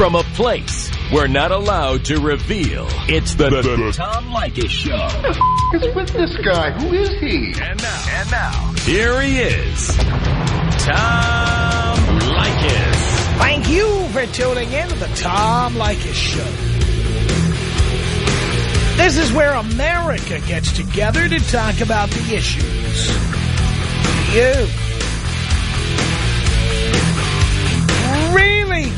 from a place we're not allowed to reveal. It's the, the, the Tom Leykis Show. Who the f- is with this guy? Who is he? And now, and now, here he is, Tom Leykis. Thank you for tuning in to the Tom Leykis Show. This is where America gets together to talk about the issues you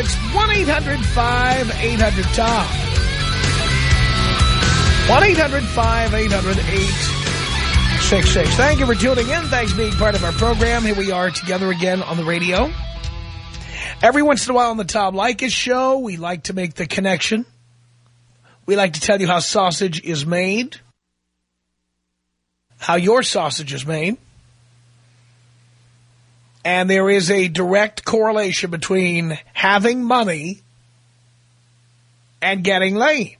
It's 1-800-5800-TOM. 1-800-5800-866. Thank you for tuning in. Thanks for being part of our program. Here we are together again on the radio. Every once in a while on the Tom Leykis show, we like to make the connection. We like to tell you how sausage is made, how your sausage is made. And there is a direct correlation between having money and getting laid.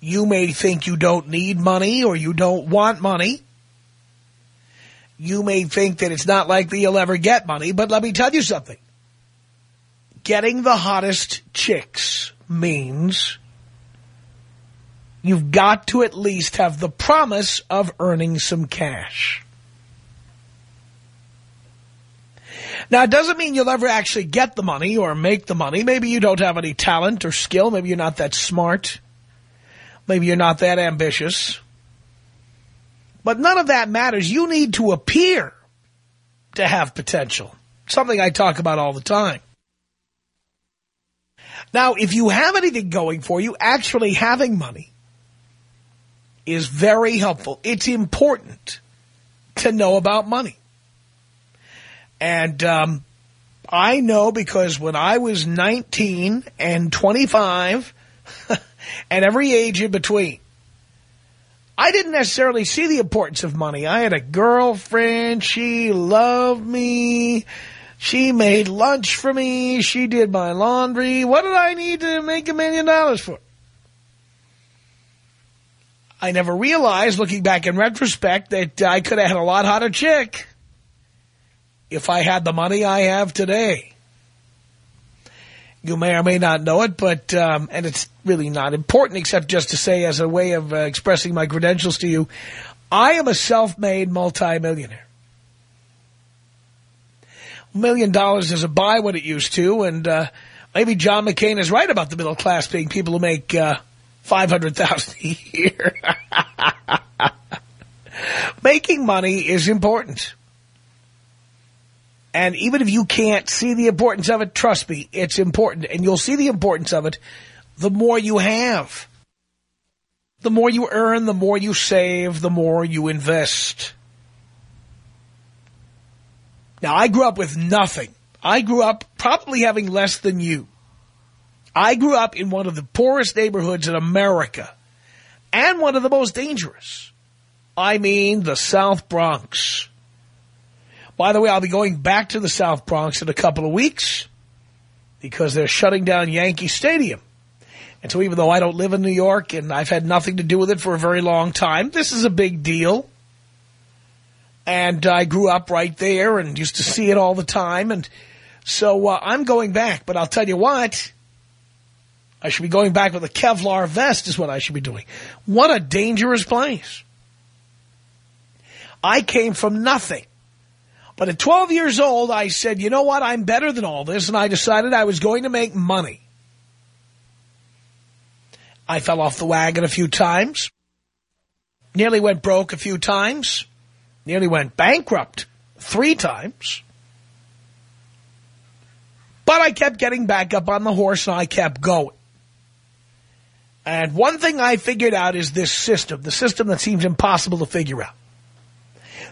You may think you don't need money or you don't want money. You may think that it's not likely you'll ever get money, but let me tell you something. Getting the hottest chicks means you've got to at least have the promise of earning some cash. Now, it doesn't mean you'll ever actually get the money or make the money. Maybe you don't have any talent or skill. Maybe you're not that smart. Maybe you're not that ambitious. But none of that matters. You need to appear to have potential. Something I talk about all the time. Now, if you have anything going for you, actually having money is very helpful. It's important to know about money. And um, I know because when I was 19 and 25 and every age in between, I didn't necessarily see the importance of money. I had a girlfriend. She loved me. She made lunch for me. She did my laundry. What did I need to make a million dollars for? I never realized, looking back in retrospect, that I could have had a lot hotter chick if I had the money I have today. You may or may not know it, but, um, and it's really not important except just to say as a way of uh, expressing my credentials to you, I am a self-made multimillionaire. A million dollars doesn't buy what it used to, and uh, maybe John McCain is right about the middle class being people who make uh, 500,000 a year. Making money is important. And even if you can't see the importance of it, trust me, it's important. And you'll see the importance of it the more you have. The more you earn, the more you save, the more you invest. Now, I grew up with nothing. I grew up probably having less than you. I grew up in one of the poorest neighborhoods in America and one of the most dangerous. I mean the South Bronx. By the way, I'll be going back to the South Bronx in a couple of weeks because they're shutting down Yankee Stadium. And so even though I don't live in New York and I've had nothing to do with it for a very long time, this is a big deal. And I grew up right there and used to see it all the time. And so uh, I'm going back. But I'll tell you what, I should be going back with a Kevlar vest is what I should be doing. What a dangerous place. I came from nothing. But at 12 years old, I said, you know what, I'm better than all this, and I decided I was going to make money. I fell off the wagon a few times, nearly went broke a few times, nearly went bankrupt three times. But I kept getting back up on the horse, and I kept going. And one thing I figured out is this system, the system that seems impossible to figure out.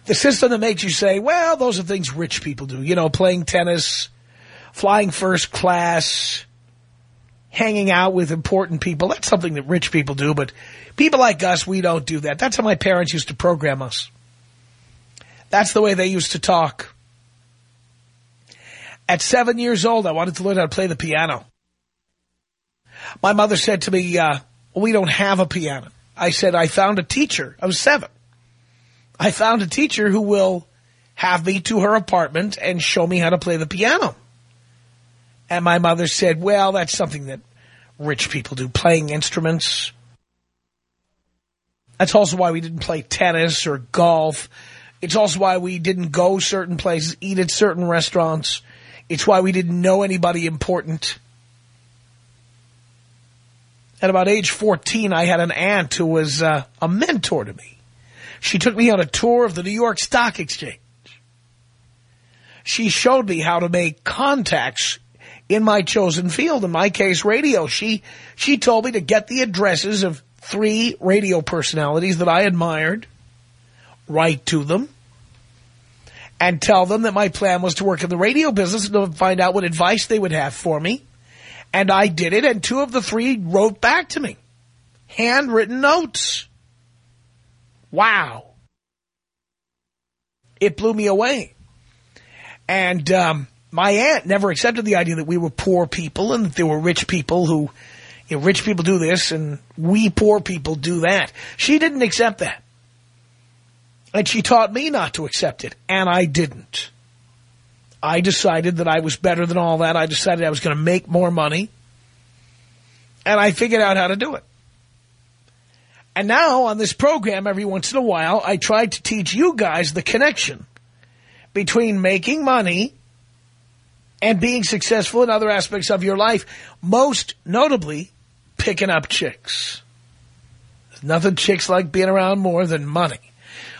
The system that makes you say, well, those are things rich people do. You know, playing tennis, flying first class, hanging out with important people. That's something that rich people do, but people like us, we don't do that. That's how my parents used to program us. That's the way they used to talk. At seven years old, I wanted to learn how to play the piano. My mother said to me, uh, we don't have a piano. I said, I found a teacher. I was seven. I found a teacher who will have me to her apartment and show me how to play the piano. And my mother said, well, that's something that rich people do, playing instruments. That's also why we didn't play tennis or golf. It's also why we didn't go certain places, eat at certain restaurants. It's why we didn't know anybody important. At about age 14, I had an aunt who was uh, a mentor to me. She took me on a tour of the New York Stock Exchange. She showed me how to make contacts in my chosen field, in my case, radio. She, she told me to get the addresses of three radio personalities that I admired, write to them, and tell them that my plan was to work in the radio business and find out what advice they would have for me. And I did it, and two of the three wrote back to me. Handwritten notes. Wow. It blew me away. And um, my aunt never accepted the idea that we were poor people and that there were rich people who, you know, rich people do this and we poor people do that. She didn't accept that. And she taught me not to accept it, and I didn't. I decided that I was better than all that. I decided I was going to make more money. And I figured out how to do it. And now on this program, every once in a while, I try to teach you guys the connection between making money and being successful in other aspects of your life. Most notably, picking up chicks. There's nothing chicks like being around more than money.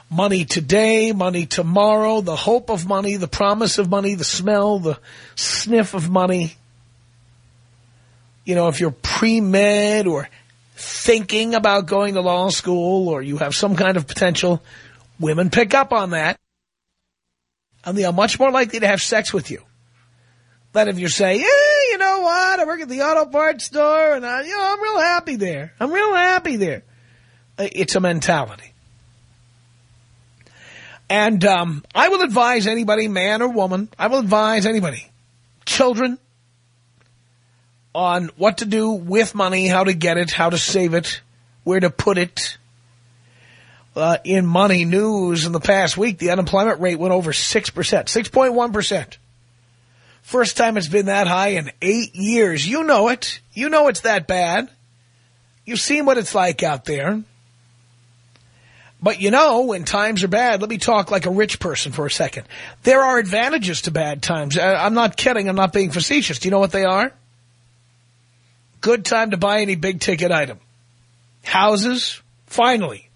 Money today, money tomorrow, the hope of money, the promise of money, the smell, the sniff of money. You know, if you're pre-med or thinking about going to law school or you have some kind of potential, women pick up on that. And they are much more likely to have sex with you than if you say, yeah, you know what, I work at the auto parts store and I, you know, I'm real happy there. I'm real happy there. It's a mentality. And um, I will advise anybody, man or woman, I will advise anybody, children, on what to do with money, how to get it, how to save it, where to put it. Uh, in money news in the past week, the unemployment rate went over 6%, 6.1%. First time it's been that high in eight years. You know it. You know it's that bad. You've seen what it's like out there. But you know, when times are bad, let me talk like a rich person for a second. There are advantages to bad times. I'm not kidding. I'm not being facetious. Do you know what they are? Good time to buy any big ticket item. Houses, finally.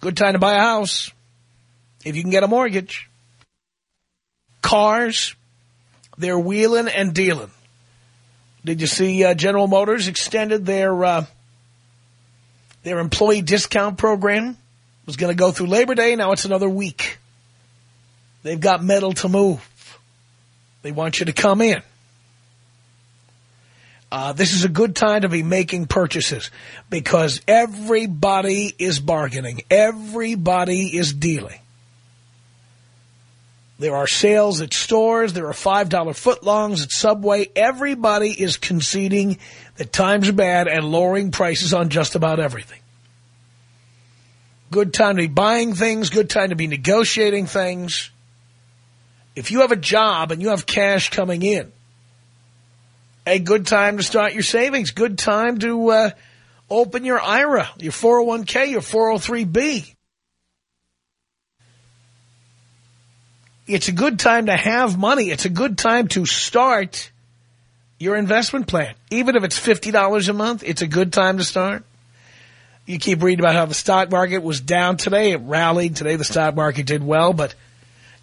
Good time to buy a house if you can get a mortgage. Cars, they're wheeling and dealing. Did you see uh, General Motors extended their uh, their employee discount program? was going to go through Labor Day. Now it's another week. They've got metal to move. They want you to come in. Uh, this is a good time to be making purchases because everybody is bargaining. Everybody is dealing. There are sales at stores. There are $5 footlongs at Subway. Everybody is conceding that times are bad and lowering prices on just about everything. Good time to be buying things. Good time to be negotiating things. If you have a job and you have cash coming in, a good time to start your savings. Good time to uh, open your IRA, your 401k, your 403b. It's a good time to have money. It's a good time to start your investment plan. Even if it's $50 a month, it's a good time to start. You keep reading about how the stock market was down today. It rallied. Today the stock market did well, but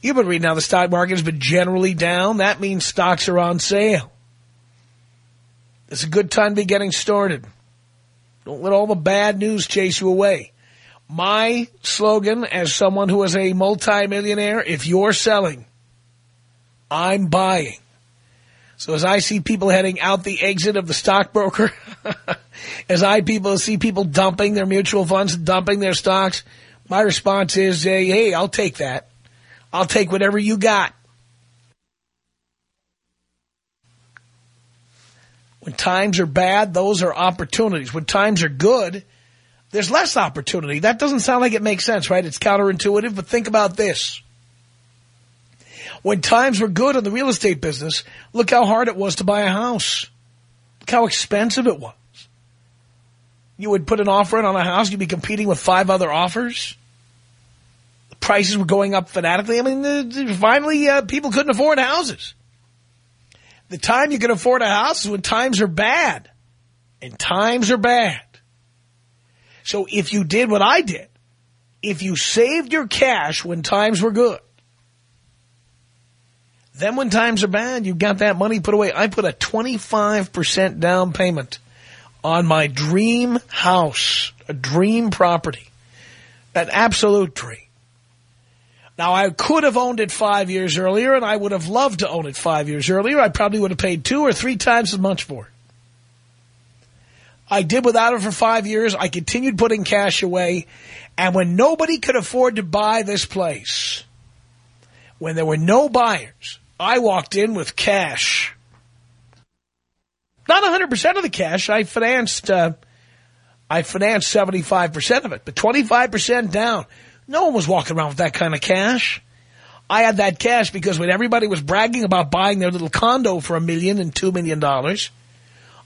you've been reading how the stock market has been generally down. That means stocks are on sale. It's a good time to be getting started. Don't let all the bad news chase you away. My slogan as someone who is a multimillionaire, if you're selling, I'm buying. So as I see people heading out the exit of the stockbroker, as I people see people dumping their mutual funds, dumping their stocks, my response is, hey, hey, I'll take that. I'll take whatever you got. When times are bad, those are opportunities. When times are good, there's less opportunity. That doesn't sound like it makes sense, right? It's counterintuitive, but think about this. When times were good in the real estate business, look how hard it was to buy a house. Look how expensive it was. You would put an offer in on a house, you'd be competing with five other offers. The prices were going up fanatically. I mean, finally, uh, people couldn't afford houses. The time you can afford a house is when times are bad. And times are bad. So if you did what I did, if you saved your cash when times were good, then when times are bad, you've got that money put away. I put a 25% down payment on my dream house, a dream property, an absolute dream. Now, I could have owned it five years earlier, and I would have loved to own it five years earlier. I probably would have paid two or three times as much for it. I did without it for five years. I continued putting cash away. And when nobody could afford to buy this place, when there were no buyers, I walked in with cash. Not 100% of the cash. I financed, uh, I financed 75% of it, but 25% down. No one was walking around with that kind of cash. I had that cash because when everybody was bragging about buying their little condo for a million and two million dollars,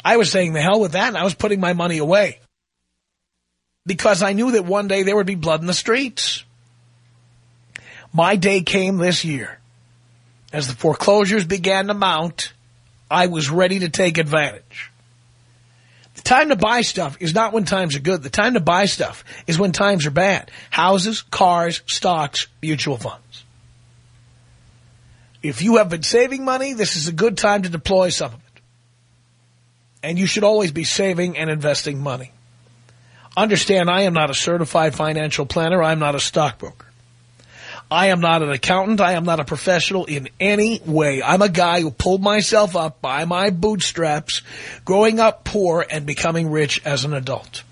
I was saying the hell with that and I was putting my money away. Because I knew that one day there would be blood in the streets. My day came this year. As the foreclosures began to mount, I was ready to take advantage. Time to buy stuff is not when times are good. The time to buy stuff is when times are bad. Houses, cars, stocks, mutual funds. If you have been saving money, this is a good time to deploy some of it. And you should always be saving and investing money. Understand, I am not a certified financial planner. I'm not a stockbroker. I am not an accountant. I am not a professional in any way. I'm a guy who pulled myself up by my bootstraps, growing up poor and becoming rich as an adult.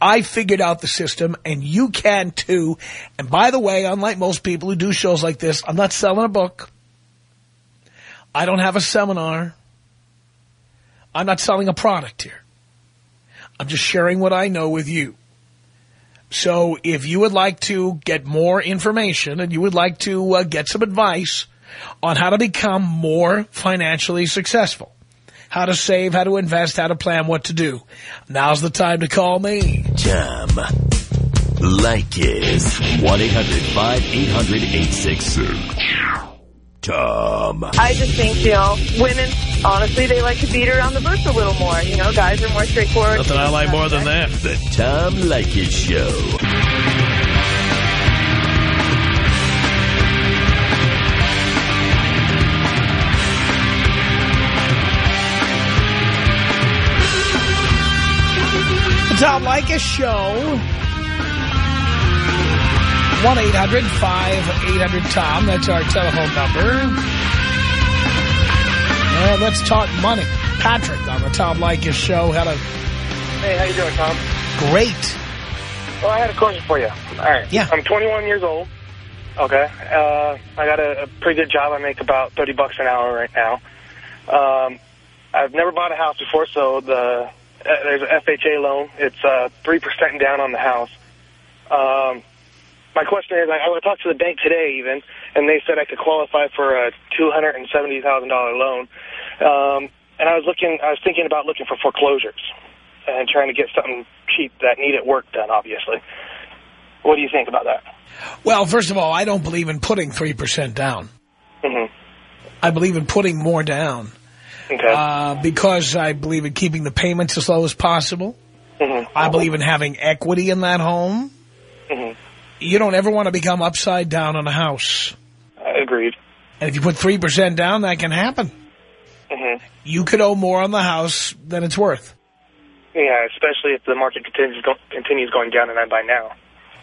I figured out the system, and you can too. And by the way, unlike most people who do shows like this, I'm not selling a book. I don't have a seminar. I'm not selling a product here. I'm just sharing what I know with you. So if you would like to get more information and you would like to uh, get some advice on how to become more financially successful, how to save, how to invest, how to plan what to do, now's the time to call me. Tom Leykis. 1-800-5800-866. Tom. I just think, you know, women, honestly, they like to beat around the bush a little more. You know, guys are more straightforward. Nothing I like more than that. The Tom Leykis Show. The Tom Leykis Show. 1-800-5800-TOM. That's our telephone number. Well, let's talk money. Patrick on the Tom Leykis Show. Hello. Hey, how you doing, Tom? Great. Well, I had a question for you. All right. Yeah. I'm 21 years old. Okay. Uh, I got a, a pretty good job. I make about 30 bucks an hour right now. Um, I've never bought a house before, so the uh, there's an FHA loan. It's uh, 3% down on the house. Um, my question is, I, I talked to talk to the bank today even, and they said I could qualify for a $270,000 loan. Um, and I was looking, I was thinking about looking for foreclosures and trying to get something cheap that needed work done, obviously. What do you think about that? Well, first of all, I don't believe in putting 3% down. Mm-hmm. I believe in putting more down. Okay. Uh, because I believe in keeping the payments as low as possible. mm-hmm. I believe in having equity in that home. Mm-hmm. You don't ever want to become upside down on a house. Agreed. And if you put 3% down, that can happen. Mm-hmm. You could owe more on the house than it's worth. Yeah, especially if the market continues go continues going down and I buy now.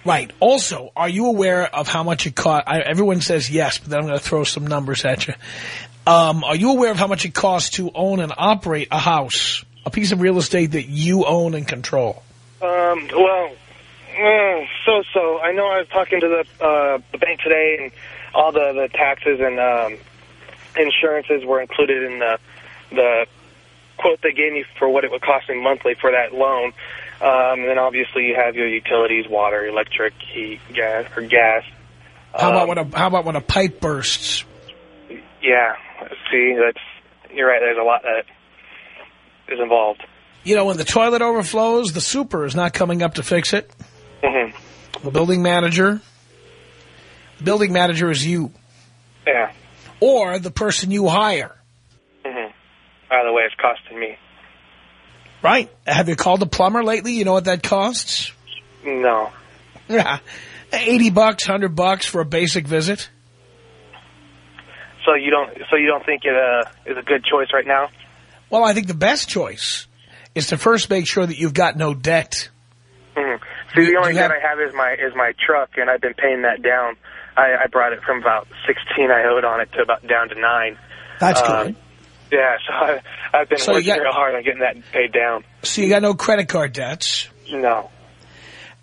Right. Also, are you aware of how much it cost? I, everyone says yes, but then I'm going to throw some numbers at you. Um, are you aware of how much it costs to own and operate a house, a piece of real estate that you own and control? Um, well, uh, so so. I know I was talking to the uh, the bank today, and all the the taxes and um, insurances were included in the the quote they gave me for what it would cost me monthly for that loan. Um, and then obviously you have your utilities, water, electric, heat, gas, or gas. How Um, about when a how about when a pipe bursts? Yeah. See, that's you're right. There's a lot that is involved. You know, when the toilet overflows, the super is not coming up to fix it. The building manager. The building manager is you. Yeah. Or the person you hire. Mm -hmm. By the way, it's costing me. Right. Have you called a plumber lately? You know what that costs? No. Yeah. 80 bucks, 100 bucks for a basic visit. So you don't. So you don't think it uh, is a good choice right now? Well, I think the best choice is to first make sure that you've got no debt. hmm See, the only debt I have is my is my truck, and I've been paying that down. I, I brought it from about 16 I owed on it to about down to nine. That's Uh, good. Yeah, so I, I've been So working got- real hard on getting that paid down. So you got no credit card debts. No.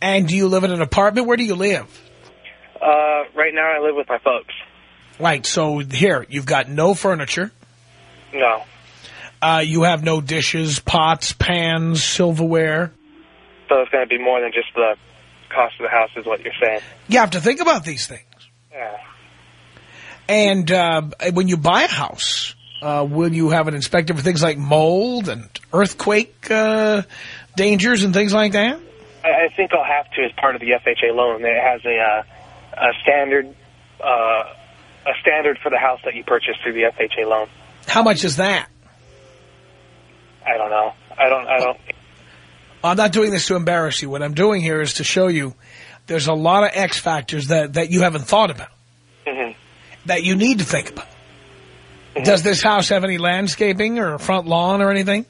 And do you live in an apartment? Where do you live? Uh, right now I live with my folks. Right. So here, you've got no furniture. No. Uh, you have no dishes, pots, pans, silverware. So it's going to be more than just the cost of the house is what you're saying. You have to think about these things. Yeah. And uh, when you buy a house, uh, will you have an inspector for things like mold and earthquake uh, dangers and things like that? I, I think I'll have to as part of the FHA loan. It has a uh, a standard uh, a standard for the house that you purchase through the FHA loan. How much is that? I don't know. I don't. I don't. I'm not doing this to embarrass you. What I'm doing here is to show you there's a lot of X factors that, that you haven't thought about, mhm. that you need to think about. Does this house have any landscaping or front lawn or anything?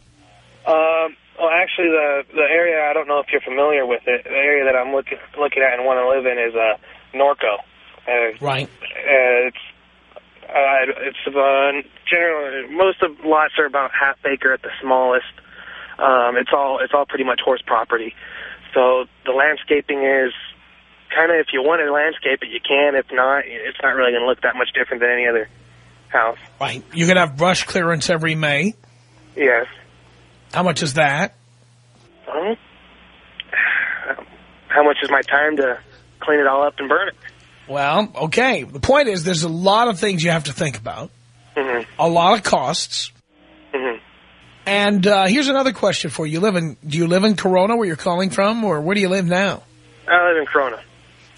Um, well, actually, the the area I don't know if you're familiar with it. The area that I'm looking looking at and want to live in is uh, Norco. Uh, Right. uh, it's uh, it's uh, generally most of lots are about half acre at the smallest. Um, it's all it's all pretty much horse property. So the landscaping is kind of if you want to landscape it, you can. If not, it's not really going to look that much different than any other house. Right. You're going to have brush clearance every May. Yes. How much is that? Um, how much is my time to clean it all up and burn it? Well, okay. The point is there's a lot of things you have to think about, hmm a lot of costs. hmm And uh, here's another question for you. you. Live in Do you live in Corona where you're calling from, or where do you live now? I live in Corona.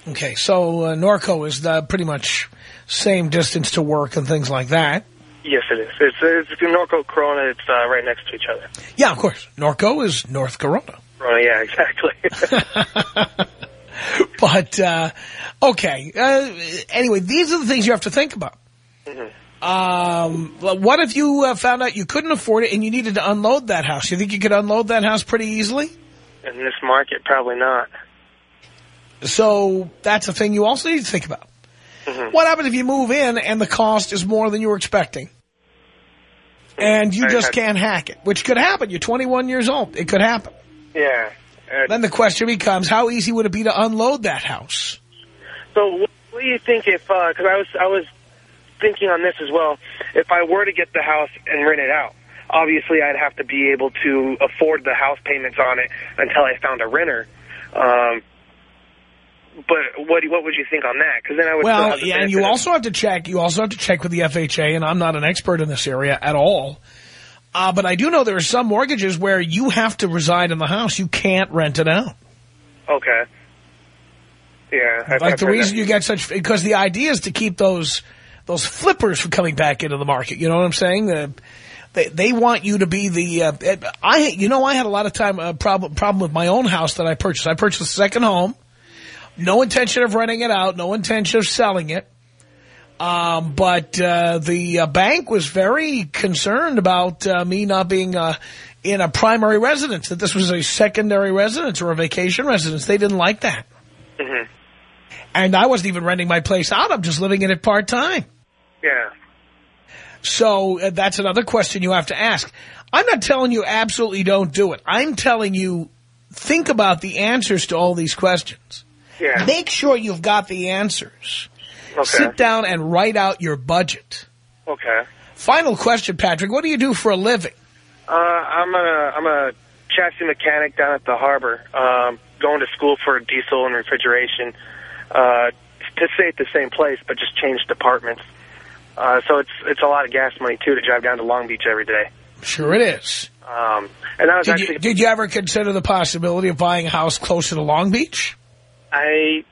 Okay, so uh, Norco is uh, pretty much same distance to work and things like that. Yes, it is. It's, it's Norco, Corona. It's uh, right next to each other. Yeah, of course. Norco is North Corona. Corona, yeah, exactly. But, uh, okay. Uh, anyway, these are the things you have to think about. Um, what if you uh, found out you couldn't afford it and you needed to unload that house? You think you could unload that house pretty easily? in this market, probably not. So that's a thing you also need to think about. Mhm. What happens if you move in and the cost is more than you were expecting? And you just can't hack it, which could happen. You're 21 years old. It could happen. Yeah. Uh, Then the question becomes, how easy would it be to unload that house? so, what, what do you think if? Because I was I was thinking on this as well. If I were to get the house and rent it out, obviously I'd have to be able to afford the house payments on it until I found a renter. Um, but what what would you think on that? Because then I would. Well, yeah, and you also have to check. You also have to check with the FHA, and I'm not an expert in this area at all. Uh, but I do know there are some mortgages where you have to reside in the house. You can't rent it out. Okay. Yeah. I've- Like I've the reason that. you get such because the idea is to keep those those flippers from coming back into the market. You know what I'm saying? The, they they want you to be the uh, I you know I had a lot of time uh, problem problem with my own house that I purchased. I purchased a second home, no intention of renting it out, no intention of selling it. Um, but uh, the uh, bank was very concerned about uh, me not being uh, in a primary residence, that this was a secondary residence or a vacation residence. They didn't like that. hmm And I wasn't even renting my place out. I'm just living in it part-time. Yeah. So uh, that's another question you have to ask. I'm not telling you absolutely don't do it. I'm telling you think about the answers to all these questions. Yeah. Make sure you've got the answers. Okay. Sit down and write out your budget. Okay. Final question, Patrick. What do you do for a living? Uh, I'm a I'm a chassis mechanic down at the harbor. Um, going to school for diesel and refrigeration. Uh, to stay at the same place, but just change departments. Uh, so it's it's a lot of gas money too to drive down to Long Beach every day. Sure it is. Um, and that was Did actually you, did you ever consider the possibility of buying a house closer to Long Beach? I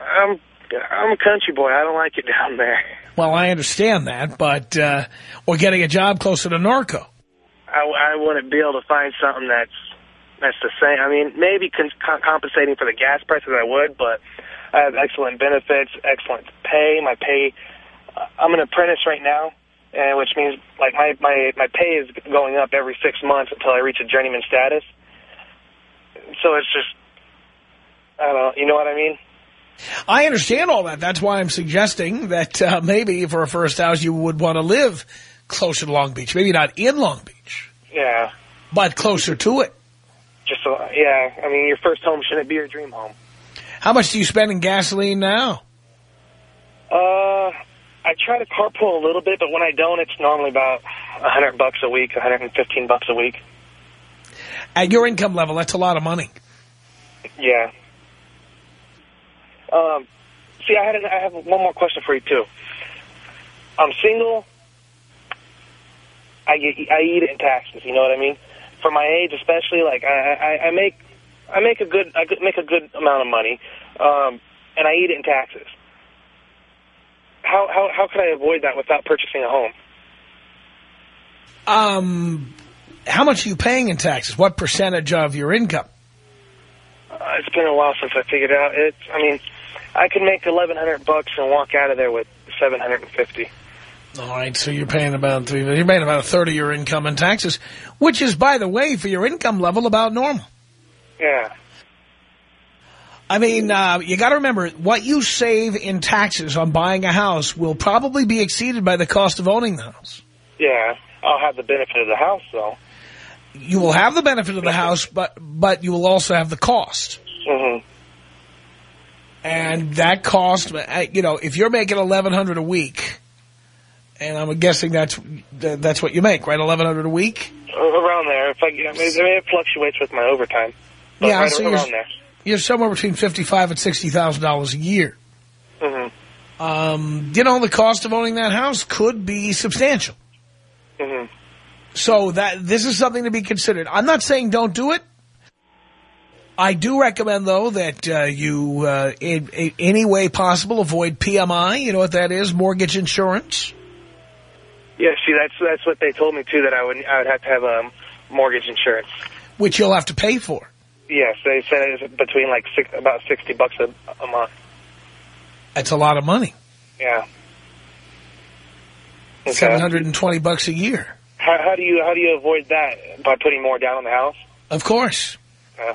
I'm I'm a country boy. I don't like it down there. Well, I understand that, but, uh, or getting a job closer to Norco. I, I wouldn't be able to find something that's that's the same. I mean, maybe con compensating for the gas prices I would, but I have excellent benefits, excellent pay. My pay, I'm an apprentice right now, and which means like my my my pay is going up every six months until I reach a journeyman status. So it's just, I don't know. You know what I mean? I understand all that. That's why I'm suggesting that uh, maybe for a first house you would want to live closer to Long Beach. Maybe not in Long Beach, Yeah. but closer to it. Just so, yeah. I mean, your first home shouldn't be your dream home. How much do you spend in gasoline now? Uh, I try to carpool a little bit, but when I don't, it's normally about a hundred bucks a week, a hundred and fifteen bucks a week. At your income level, that's a lot of money. Yeah. Um, see, I had an, I have one more question for you too. I'm single. I get I eat it in taxes. You know what I mean? For my age, especially, like I I, I make I make a good I make a good amount of money, um, and I eat it in taxes. How how how could I avoid that without purchasing a home? Um, how much are you paying in taxes? What percentage of your income? Uh, it's been a while since I figured it out. It's I mean, I could make eleven hundred bucks and walk out of there with seven hundred and fifty. All right, so you're paying about three. You're paying about a third of your income in taxes, which is, by the way, for your income level, about normal. Yeah. I mean, uh, you got to remember what you save in taxes on buying a house will probably be exceeded by the cost of owning the house. Yeah, I'll have the benefit of the house, though. You will have the benefit of the house, but but you will also have the cost. Mm-hmm. And that cost, uh, you know, if you're making eleven hundred a week, and I'm guessing that's that's what you make, right? Eleven hundred a week. Around there. If I, I mean, it fluctuates with my overtime. But Yeah, right so around there. You're somewhere between fifty-five and sixty thousand dollars a year. Mm-hmm. Um, you know, the cost of owning that house could be substantial. Mm-hmm. So that this is something to be considered. I'm not saying don't do it. I do recommend, though, that uh, you, uh, in, in any way possible, avoid PMI. You know what that is? Mortgage insurance. Yeah, see, that's that's what they told me too. That I would I would have to have um, mortgage insurance. which you'll have to pay for. Yes, they said it was between like six, about sixty bucks a, a month. That's a lot of money. Yeah. Okay. 720 bucks a year. How, how do you how do you avoid that by putting more down on the house? Of course. Uh,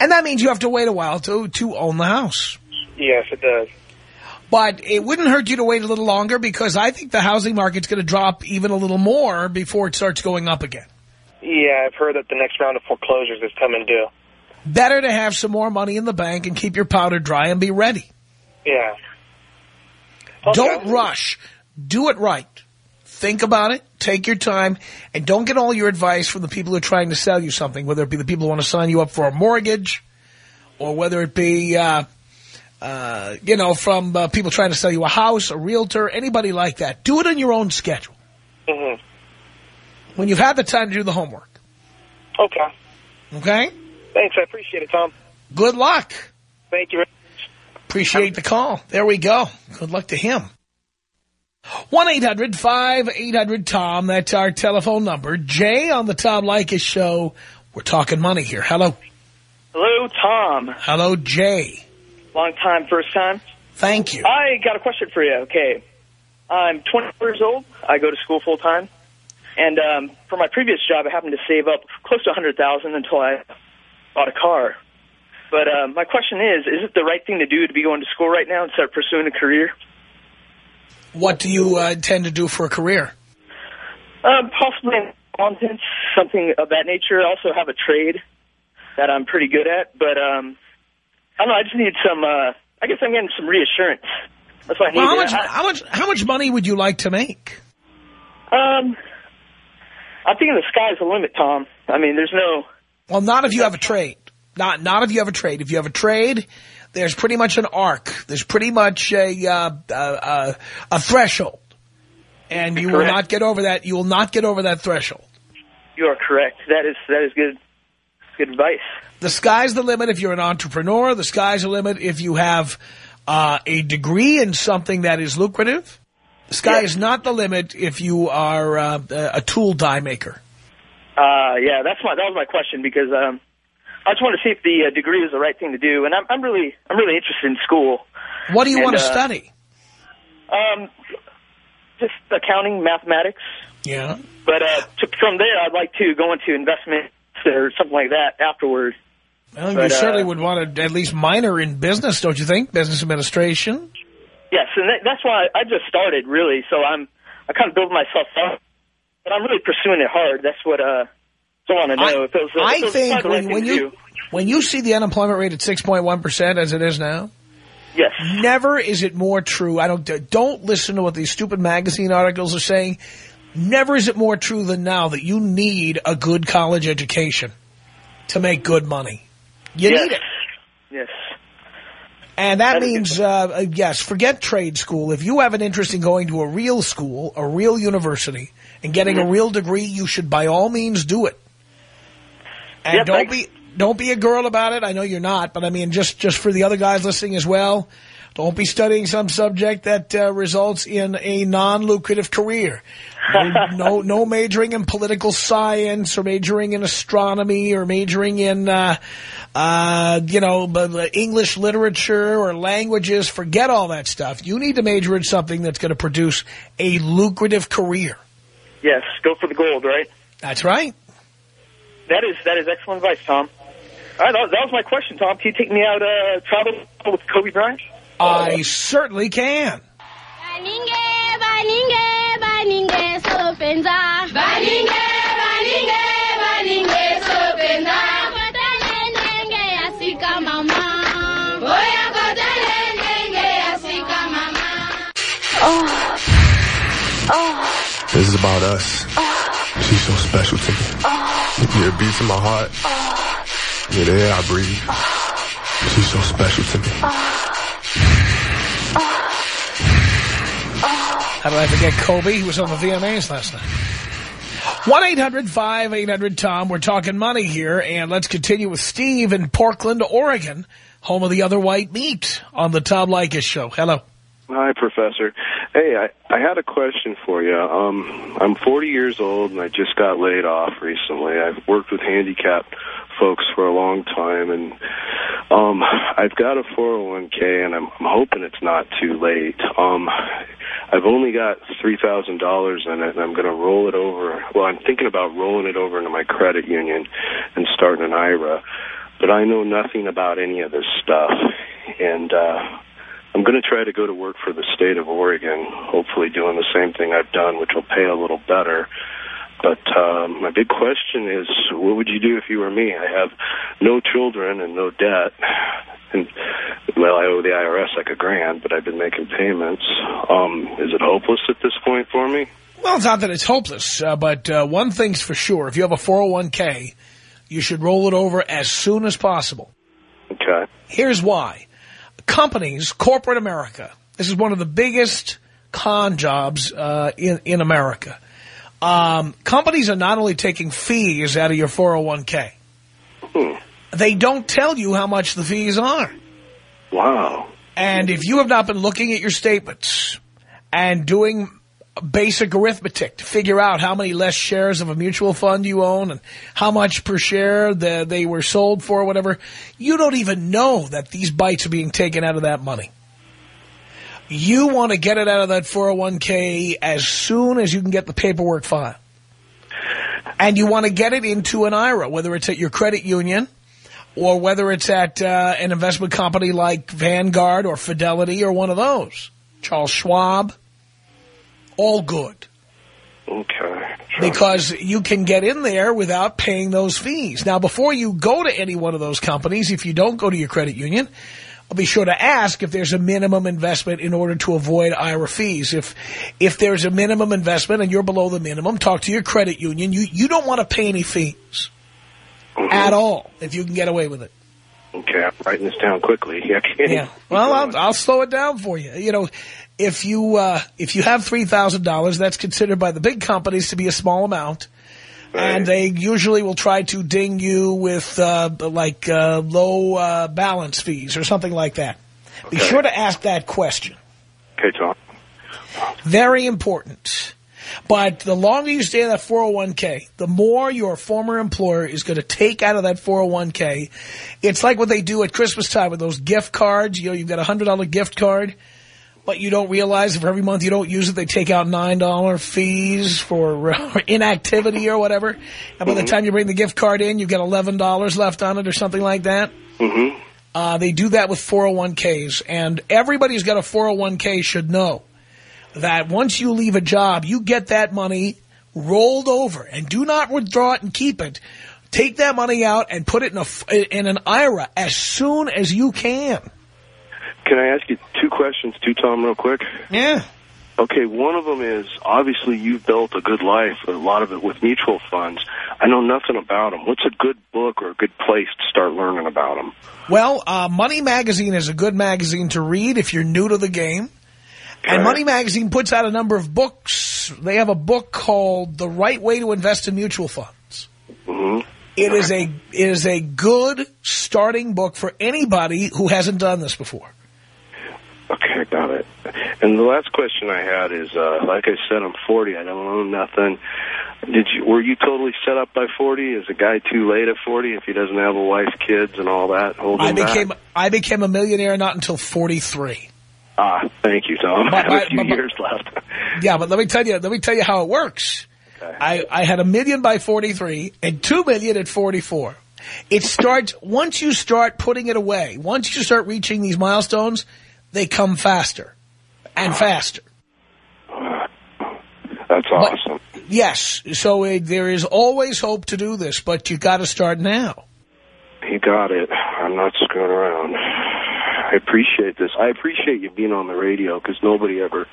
And that means you have to wait a while to, to own the house. yes, it does. But it wouldn't hurt you to wait a little longer because I think the housing market's going to drop even a little more before it starts going up again. Yeah, I've heard that the next round of foreclosures is coming due. Better to have some more money in the bank and keep your powder dry and be ready. Yeah. Don't rush. Do it right. Think about it. Take your time. And don't get all your advice from the people who are trying to sell you something, whether it be the people who want to sign you up for a mortgage or whether it be, uh, uh, you know, from uh, people trying to sell you a house, a realtor, anybody like that. Do it on your own schedule hmm when you've had the time to do the homework. Okay. Okay? Thanks. I appreciate it, Tom. Good luck. Thank you. Appreciate the call. There we go. Good luck to him. 1-800-5800-TOM. That's our telephone number. Jay on the Tom Leykis show. We're talking money here. Hello. Hello, Tom. Hello, Jay. Long time, first time. Thank you. I got a question for you. Okay. I'm 20 years old. I go to school full time. And um, for my previous job, I happened to save up close to 100000 until I bought a car. But uh, my question is, is it the right thing to do to be going to school right now and start pursuing a career? What do you uh, intend to do for a career? Um, possibly content, something of that nature. I also have a trade that I'm pretty good at, but um, I don't know. I just need some. Uh, I guess I'm getting some reassurance. That's why I need. Well, how much, I- how much, how much money would you like to make? Um, I'm thinking the sky's the limit, Tom. I mean, there's no. Well, not if you have a trade. Not, not if you have a trade. If you have a trade, there's pretty much an arc. There's pretty much a, uh, uh, a threshold. And you will not get over that. You will not get over that threshold. You are correct. That is that is good. Good advice. The sky's the limit if you're an entrepreneur. The sky's the limit if you have uh, a degree in something that is lucrative. Sky is not the limit if you are uh, a tool die maker. Uh, yeah, that's my that was my question because um, I just want to see if the uh, degree is the right thing to do, and I'm I'm really I'm really interested in school. What do you And, want to uh, study? Um, just accounting, mathematics, Yeah. but uh, to, from there I'd like to go into investment or something like that afterward. Well, you But, uh, certainly would want to at least minor in business, don't you think? Business administration. Yes, and that, that's why I just started really. So I'm I kind of build myself up, but I'm really pursuing it hard. That's what uh, I want to know. I, if it was, if I it was think when, when you do. when you see the unemployment rate at 6.1% as it is now, yes, never is it more true. I don't don't listen to what these stupid magazine articles are saying. Never is it more true than now that you need a good college education to make good money. You yes, need it. yes, And that means, uh, uh, yes, forget trade school. If you have an interest in going to a real school, a real university, and getting Mm-hmm. a real degree, you should by all means do it. And don't I- be don't be a girl about it. I know you're not, but I mean, just just for the other guys listening as well, don't be studying some subject that uh, results in a non-lucrative career. No, no, no majoring in political science or majoring in astronomy or majoring in, uh, uh, you know, b- b- English literature or languages. Forget all that stuff. You need to major in something that's going to produce a lucrative career. yes. Go for the gold, right? That's right. That is that is excellent advice, Tom. All right, that, that was my question, Tom. Can you take me out uh, travel with Kobe Bryant? I certainly can. Baninge, baninge, baninge, sopenza. Baninge, baninge, baninge, sopenza. Kotele nenge asika mama. Boya kotele nenge asika mama. This is about us. She's so special to me. You're a beat to my heart. You're the air I breathe. She's so special to me. How I forget Kobe? He was on the VMAs last night. 1-800-5800-TOM. We're talking money here, and let's continue with Steve in Portland, Oregon, home of the other white meat on the Tom Leykis Show. Hello. Hi, Professor. Hey, I, I had a question for you. Um, I'm 40 years old and I just got laid off recently. I've worked with handicapped folks for a long time, and um, I've got a 401k, and I'm, I'm hoping it's not too late. Um, I've only got three thousand dollars in it, and I'm going to roll it over. Well, I'm thinking about rolling it over into my credit union and starting an IRA, but I know nothing about any of this stuff, and. uh I'm going to try to go to work for the state of Oregon, hopefully doing the same thing I've done, which will pay a little better. But um, my big question is, what would you do if you were me? I have no children and no debt. And, well, I owe the IRS like a grand, but I've been making payments. Um, is it hopeless at this point for me? Well, it's not that it's hopeless, uh, but uh, one thing's for sure. If you have a 401k, you should roll it over as soon as possible. Okay. Here's why. Companies, corporate America, this is one of the biggest con jobs uh, in, in America. Um, companies are not only taking fees out of your 401k, Hmm. they don't tell you how much the fees are. Wow. And if you have not been looking at your statements and doing basic arithmetic to figure out how many less shares of a mutual fund you own and how much per share the, they were sold for, whatever, you don't even know that these bites are being taken out of that money. You want to get it out of that 401k as soon as you can get the paperwork filed. And you want to get it into an IRA, whether it's at your credit union or whether it's at uh, an investment company like Vanguard or Fidelity or one of those. Charles Schwab, all good. Okay. Because you can get in there without paying those fees. Now, before you go to any one of those companies, if you don't go to your credit union, be sure to ask if there's a minimum investment in order to avoid IRA fees. If if there's a minimum investment and you're below the minimum, talk to your credit union. You you don't want to pay any fees at all if you can get away with it. Okay, I'm writing this down quickly. Yeah. Yeah. Well, I'll, I'll slow it down for you. You know, if you uh, if you have three thousand dollars, that's considered by the big companies to be a small amount. And they usually will try to ding you with uh, like uh, low uh, balance fees or something like that. Be sure to ask that question. Okay, Tom. Very important. But the longer you stay in that 401k, the more your former employer is going to take out of that 401k. It's like what they do at Christmas time with those gift cards. You know, you've got a $100 gift card, but you don't realize if every month you don't use it, they take out $9 fees for inactivity or whatever. And by the time you bring the gift card in, you get $11 left on it or something like that. Mm-hmm. Uh, they do that with 401ks. And everybody who's got a 401k should know that once you leave a job, you get that money rolled over and do not withdraw it and keep it. Take that money out and put it in a in an IRA as soon as you can. Can I ask you two questions, too, Tom, real quick? Yeah. Okay, one of them is obviously you've built a good life, a lot of it with mutual funds. I know nothing about them. What's a good book or a good place to start learning about them? Well, uh, Money Magazine is a good magazine to read if you're new to the game. And Money Magazine puts out a number of books. They have a book called The Right Way to Invest in Mutual Funds. Mm-hmm. It is a it is a good starting book for anybody who hasn't done this before. Okay, got it. And the last question I had is, uh, like I said, I'm 40. I don't own nothing. Did you? Were you totally set up by 40? Is a guy too late at 40 if he doesn't have a wife, kids, and all that? Hold I became back? I became a millionaire not until 43. Ah, thank you, Tom. But- I have a few but- years left. Yeah, but let me tell you, let me tell you how it works. I, I had a million by 43 and two million at 44. It starts, once you start putting it away, once you start reaching these milestones, they come faster and faster. That's awesome. Yes, so uh, there is always hope to do this, but you got to start now. You got it. I'm not screwing around. I appreciate this. I appreciate you being on the radio because nobody ever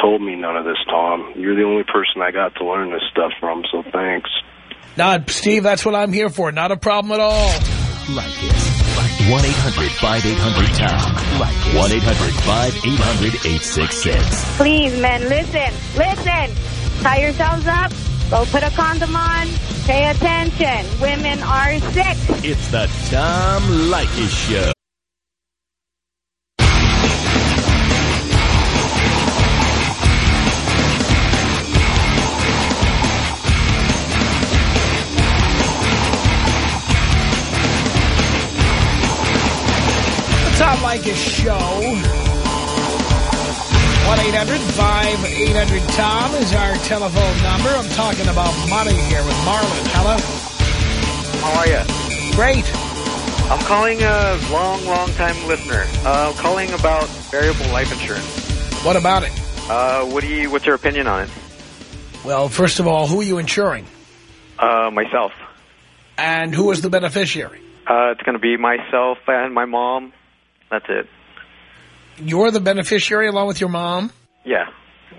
told me none of this, Tom. You're the only person I got to learn this stuff from, so thanks. Now, Steve, that's what I'm here for. Not a problem at all. Like it. 1-800-5800-TOM. Like it. 1-800-5800-866. Please, men, listen, listen. Tie yourselves up. Go put a condom on. Pay attention. Women are sick. It's the Tom Leykis Show. Tom Leykis Show. 1-800-5800-TOM is our telephone number. I'm talking about money here with Marlon. Hello? How are you? Great. I'm calling a long, long time listener. Uh, I'm calling about variable life insurance. What about it? Uh, what do you? What's your opinion on it? Well, first of all, who are you insuring? Uh, myself. And who is the beneficiary? Uh, it's going to be myself and my mom. That's it. You're the beneficiary along with your mom? Yeah.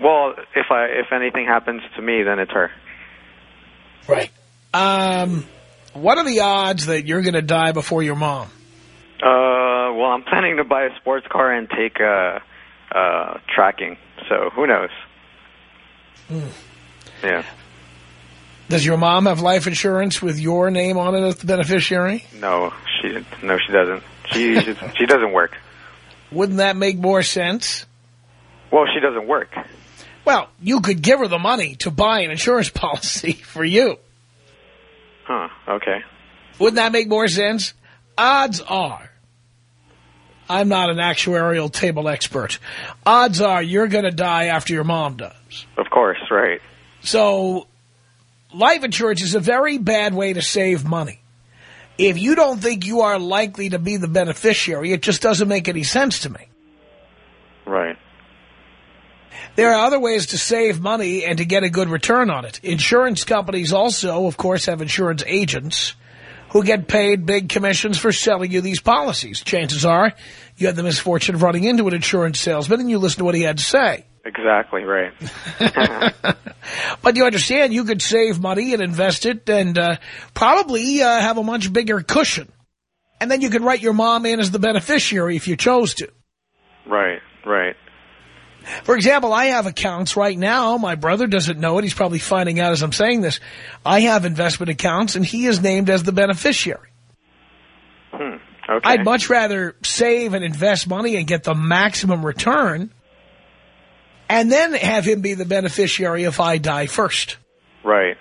Well, if I if anything happens to me, then it's her. Right. Um, what are the odds that you're going to die before your mom? Uh, well, I'm planning to buy a sports car and take uh, uh, tracking. So who knows? Hmm. Yeah. Does your mom have life insurance with your name on it as the beneficiary? No, she no, she doesn't. She she doesn't work. Wouldn't that make more sense? Well, she doesn't work. Well, you could give her the money to buy an insurance policy for you. Huh. Okay. Wouldn't that make more sense? Odds are, I'm not an actuarial table expert. Odds are you're going to die after your mom does. Of course, right. So life insurance is a very bad way to save money. If you don't think you are likely to be the beneficiary, it just doesn't make any sense to me. Right. There are other ways to save money and to get a good return on it. Insurance companies also, of course, have insurance agents who get paid big commissions for selling you these policies. Chances are you had the misfortune of running into an insurance salesman and you listen to what he had to say. Exactly, right. But you understand you could save money and invest it and uh, probably uh, have a much bigger cushion. And then you could write your mom in as the beneficiary if you chose to. right, right. For example, I have accounts right now. My brother doesn't know it. He's probably finding out as I'm saying this. I have investment accounts, and he is named as the beneficiary. Hmm. Okay. I'd much rather save and invest money and get the maximum return and then have him be the beneficiary if I die first. Right.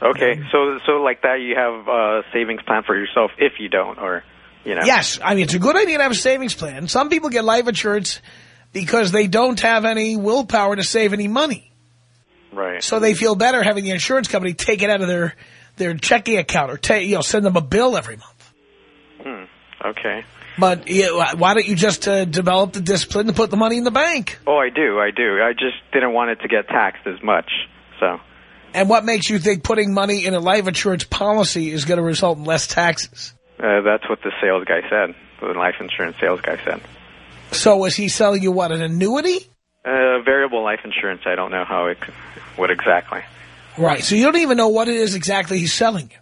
Okay, so so like that, you have a savings plan for yourself if you don't, or you know. Yes, I mean, it's a good idea to have a savings plan. Some people get life insurance because they don't have any willpower to save any money. Right. So they feel better having the insurance company take it out of their, their checking account or ta you know, send them a bill every month. Hmm. Okay. But why don't you just uh, develop the discipline to put the money in the bank? Oh, I do, I do. I just didn't want it to get taxed as much, so. And what makes you think putting money in a life insurance policy is going to result in less taxes? Uh, that's what the sales guy said. The life insurance sales guy said. So was he selling you, what, an annuity? Uh, variable life insurance. I don't know how it, what exactly. Right, so you don't even know what it is exactly he's selling you.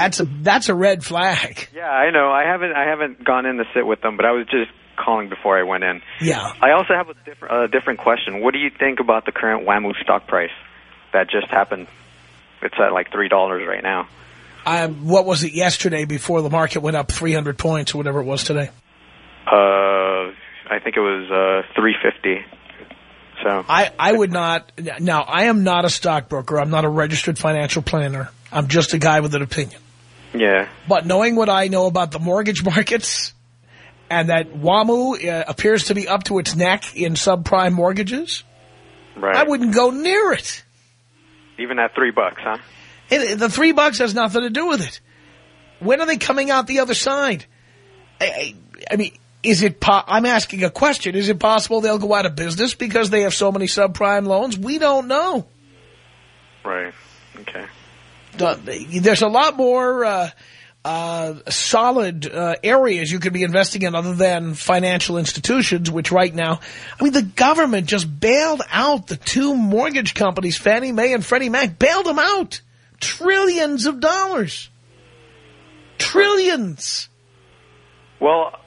That's a that's a red flag. Yeah, I know. I haven't I haven't gone in to sit with them, but I was just calling before I went in. Yeah. I also have a different a different question. What do you think about the current WAMU stock price that just happened? It's at like three dollars right now. I, what was it yesterday before the market went up 300 points or whatever it was today? Uh, I think it was uh three fifty. So I, I would not. Now, I am not a stockbroker. I'm not a registered financial planner. I'm just a guy with an opinion. Yeah, But knowing what I know about the mortgage markets and that WAMU uh, appears to be up to its neck in subprime mortgages, right. I wouldn't go near it. Even at three bucks, huh? It, the three bucks has nothing to do with it. When are they coming out the other side? I, I, I mean, is it? Po I'm asking a question. Is it possible they'll go out of business because they have so many subprime loans? We don't know. Right. Okay. The- There's a lot more uh, uh, solid uh, areas you could be investing in other than financial institutions, which right now, I mean, the government just bailed out the two mortgage companies, Fannie Mae and Freddie Mac, bailed them out. Trillions of dollars. Trillions. Well,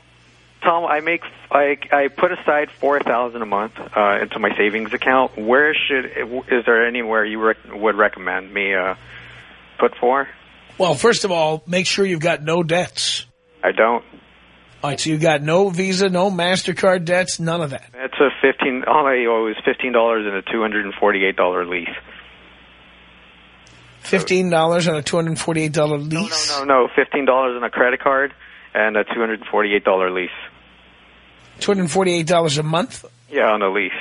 Tom, I make I I put aside four thousand a month uh, into my savings account. Where should is there anywhere you rec would recommend me uh, put for? Well, first of all, make sure you've got no debts. I don't. All right, so you've got no Visa, no MasterCard debts, none of that. That's a fifteen. All I owe is fifteen dollars and a two hundred and forty-eight dollar lease. $15 on a $248 lease. No, no, no. fifteen dollars on a credit card and a two hundred and forty-eight dollar lease. $248 a month, Yeah, on a lease,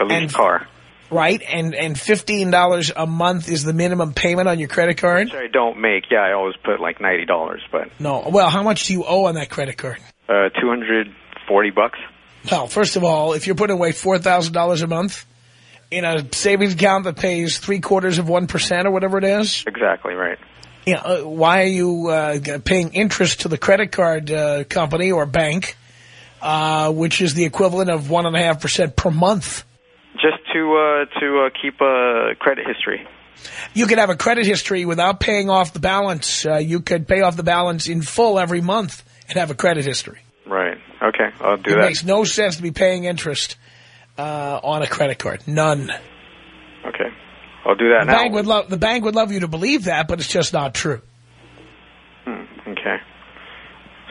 a lease And- car. Right? And and $15 a month is the minimum payment on your credit card? Which I don't make. Yeah, I always put like ninety dollars, but No. Well, how much do you owe on that credit card? uh, two hundred forty bucks. Well, first of all, if you're putting away $4,000 a month in a savings account that pays three quarters of 1% or whatever it is, Exactly right. you know, uh, why are you uh, paying interest to the credit card uh, company or bank, uh, which is the equivalent of 1.5% per month? To uh, to uh, keep a credit history. You could have a credit history without paying off the balance. Uh, you could pay off the balance in full every month and have a credit history. Right. Okay, I'll do it that. makes no sense to be paying interest uh, on a credit card. None. Okay, I'll do that The now. bank would love the bank would love you to believe that, but it's just not true. Hmm, okay.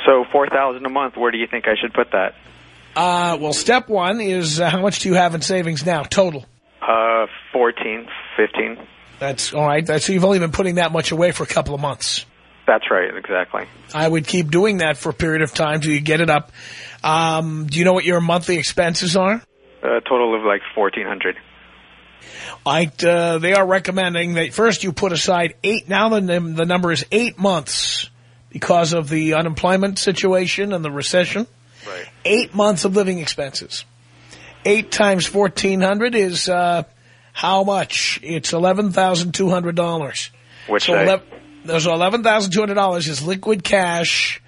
So four thousand a month. Where do you think I should put that? Uh, well, step one is uh, how much do you have in savings now total? Uh, fourteen, fifteen. That's all right. So you've only been putting that much away for a couple of months. That's right. Exactly. I would keep doing that for a period of time till you get it up. Um, do you know what your monthly expenses are? A total of like fourteen hundred. I, uh, they are recommending that first you put aside eight, now the, the number is eight months because of the unemployment situation and the recession. Right. Eight months of living expenses. Eight times 1400 is, uh, how much? It's $11,200. Which so I- ele- there's $11,200 is liquid cash,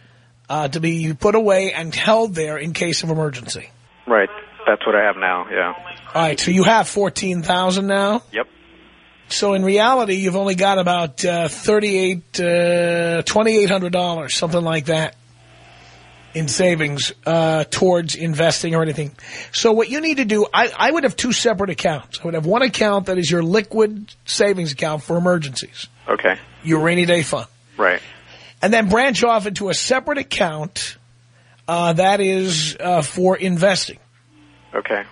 uh, to be put away and held there in case of emergency. Right. That's what I have now. Yeah. All right, so you have 14000 now? Yep. So in reality, you've only got about uh, 38 uh, $2,800, something like that, in savings uh, towards investing or anything. So what you need to do, I, I would have two separate accounts. I would have one account that is your liquid savings account for emergencies, Okay. your rainy day fund. Right. And then branch off into a separate account uh, that is uh, for investing. Okay.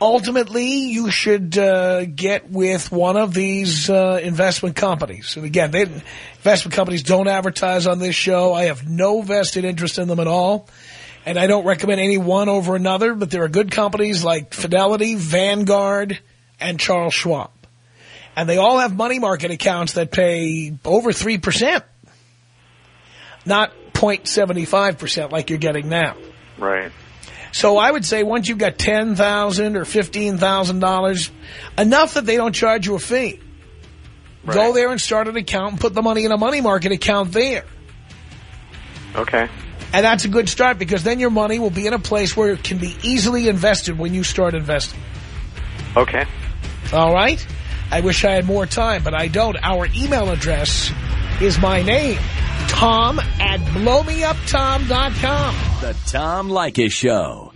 Ultimately you should uh, get with one of these uh, investment companies. And again, they, investment companies don't advertise on this show. I have no vested interest in them at all. And I don't recommend any one over another, but there are good companies like Fidelity, Vanguard, and Charles Schwab. And they all have money market accounts that pay over 3%, not 0.75% like you're getting now. Right. So I would say once you've got 10,000 or $15,000, enough that they don't charge you a fee. Go there and start an account and put the money in a money market account there. Okay. And that's a good start because then your money will be in a place where it can be easily invested when you start investing. Okay. All right? I wish I had more time, but I don't. Our email address is my name, Tom at blowmeuptom.com. The Tom Leykis Show.